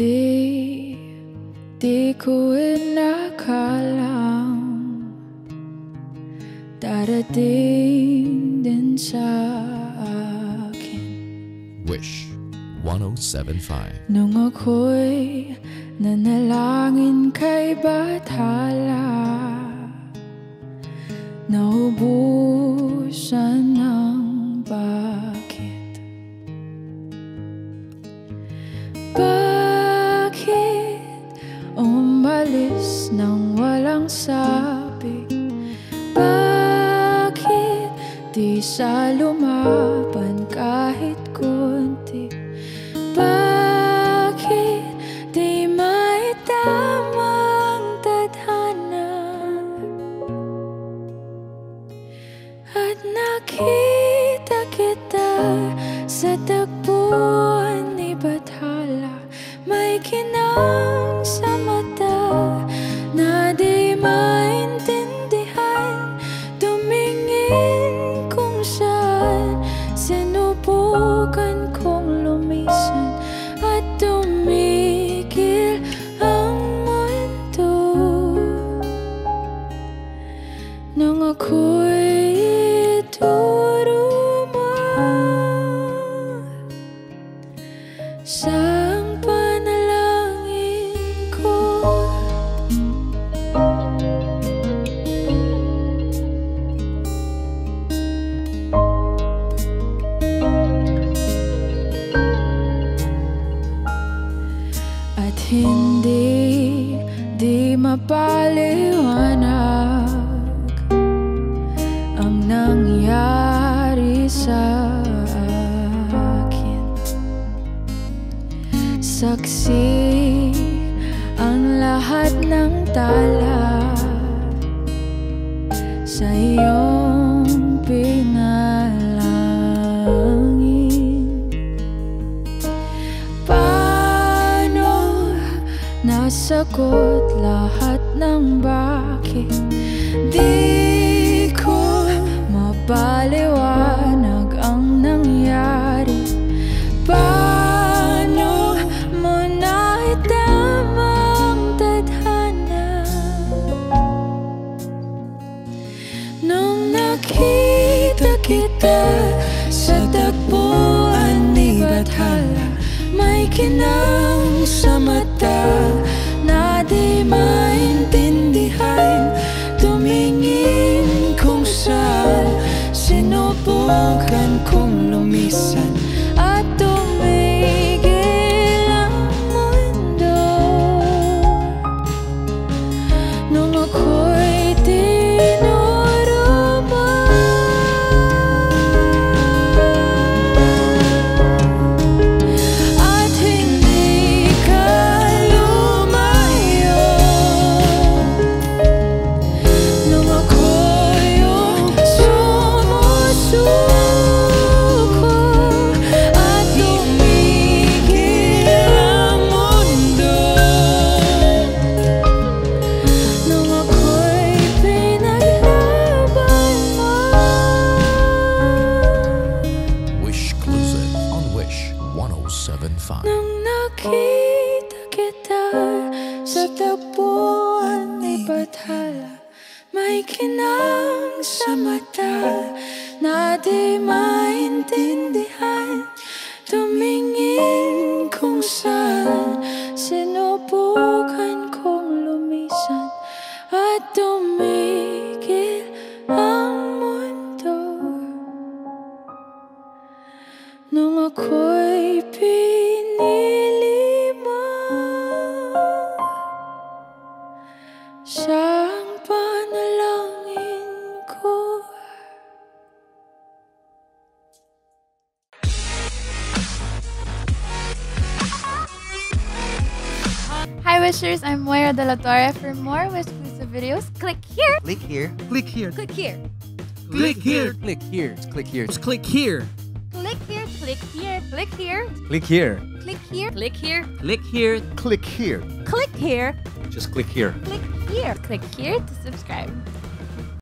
Di, di ko inakalang Darating din sa akin Wish 1075. Nung ako'y nanalangin kay Bathala Naubusan umalis nang walang sabi. Bakit di sa lumaban kahit kunti Bakit di may tamang tadhana? At nakita nang ako'y turuma sa panalangin ko. At hindi di mapaliwanag Saksi ang lahat ng tala sa iyong pinalangin. Paano nasagot lahat ng bakit? Di ko mapaliwanag kita sa tagpuan ni Bathala. May kinang sa mata nakita kita sa tagpuan ni Bathala. May kinang sa mata na di maintindihan. Tumingin kung saan sinubukan kong lumisan At tumigil Wishers, I'm Moira De La Torre. For more Wish exclusive videos, click here. Click here. Click here. Click here. Click here. Click here. Click here. Just click here. Click here. Click here. Click here. Click here. Click here. Click here. Click here. Click here. Click here. Just click here. Click here. Click here to subscribe.